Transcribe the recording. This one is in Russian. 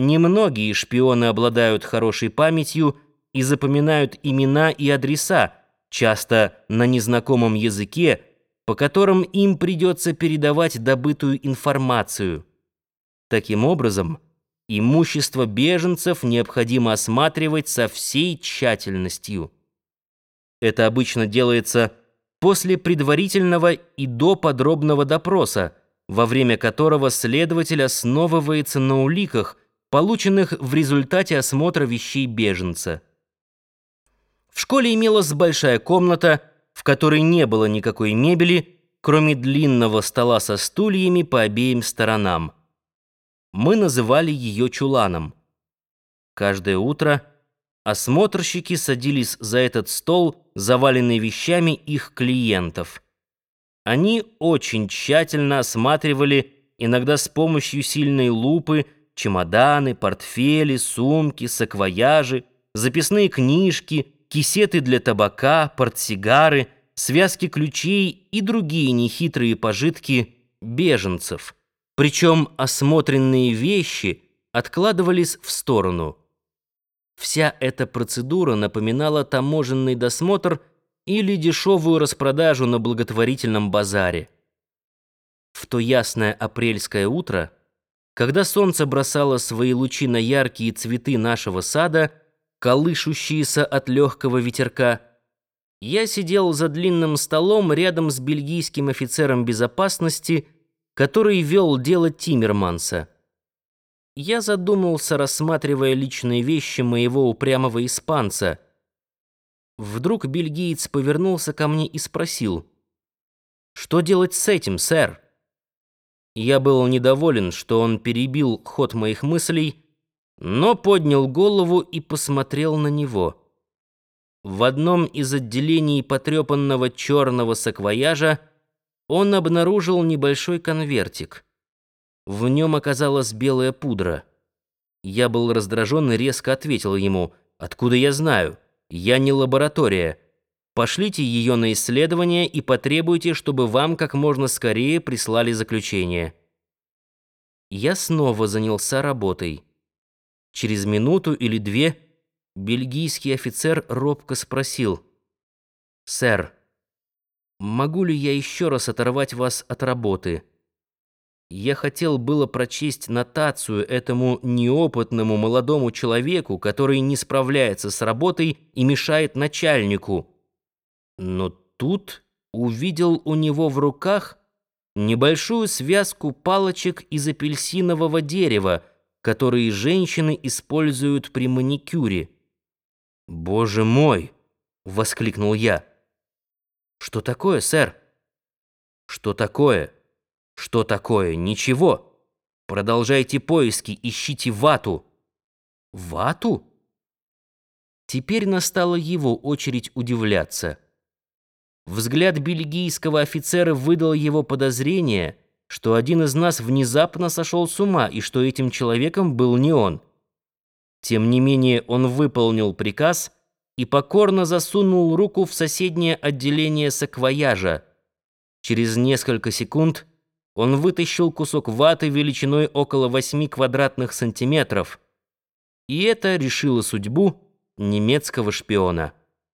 Немногие шпионы обладают хорошей памятью и запоминают имена и адреса, часто на незнакомом языке, по которым им придется передавать добытую информацию. Таким образом, имущество беженцев необходимо осматривать со всей тщательностью. Это обычно делается после предварительного и до подробного допроса, во время которого следователь основывается на уликах, полученных в результате осмотра вещей беженца. В школе имелась большая комната, в которой не было никакой мебели, кроме длинного стола со стульями по обеим сторонам. Мы называли ее чуланом. Каждое утро осмотрщики садились за этот стол, заваленный вещами их клиентов. Они очень тщательно осматривали, иногда с помощью сильной лупы, чемоданы, портфели, сумки, саквояжи, записные книжки, кисеты для табака, портсигары, связки ключей и другие нехитрые пожитки беженцев. Причем осмотренные вещи откладывались в сторону. Вся эта процедура напоминала таможенный досмотр или дешевую распродажу на благотворительном базаре. В то ясное апрельское утро, когда солнце бросало свои лучи на яркие цветы нашего сада, колышущиеся от легкого ветерка, я сидел за длинным столом рядом с бельгийским офицером безопасности, который вел дело Тиммерманса. Я задумался, рассматривая личные вещи моего упрямого испанца. Вдруг бельгиец повернулся ко мне и спросил, «Что делать с этим, сэр?» Я был недоволен, что он перебил ход моих мыслей, но поднял голову и посмотрел на него. В одном из отделений потрепанного черного саквояжа он обнаружил небольшой конвертик. В нем оказалась белая пудра. Я был раздражен и резко ответил ему, «Откуда я знаю? Я не лаборатория. Пошлите ее на исследование и потребуйте, чтобы вам как можно скорее прислали заключение». Я снова занялся работой. Через минуту или две бельгийский офицер робко спросил. «Сэр, могу ли я еще раз оторвать вас от работы?» Я хотел было прочесть нотацию этому неопытному молодому человеку, который не справляется с работой и мешает начальнику. Но тут увидел у него в руках небольшую связку палочек из апельсинового дерева, которые женщины используют при маникюре. «Боже мой!» — воскликнул я. «Что такое, сэр?» «Что такое? Что такое? Ничего. Продолжайте поиски, ищите вату». «Вату?» Теперь настала его очередь удивляться. Взгляд бельгийского офицера выдал его подозрение — что один из нас внезапно сошел с ума и что этим человеком был не он. Тем не менее он выполнил приказ и покорно засунул руку в соседнее отделение саквояжа. Через несколько секунд он вытащил кусок ваты величиной около 8 квадратных сантиметров. И это решило судьбу немецкого шпиона.